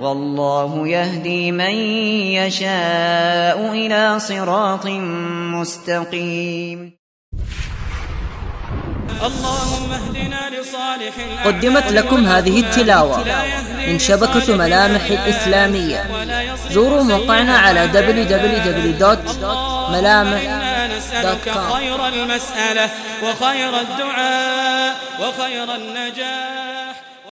والله يهدي من يشاء إلى صراط مستقيم. اللهم اهدنا لصالح قدمت لكم هذه التلاوة من شبكة ملامح الإسلامية. زوروا موقعنا على www.ملامح.com خير المسألة وخير الدعاء وخير النجاة.